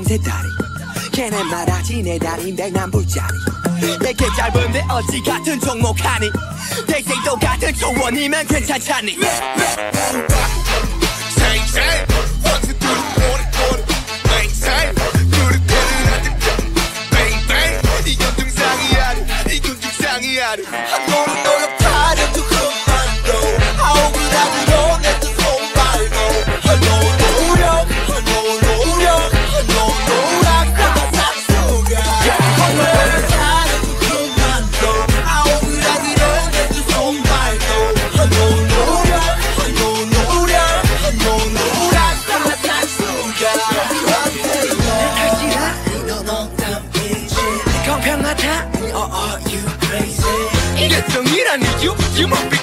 황새 다리. 걔네 말하지 내 다리인데 난 불자리. 내게 짧은데 어찌 같은 종목하니? 대생 똑같은 조원이면 괜찮잖니. 생생 평하다 Oh are you crazy 이게 정이란 이유? You must be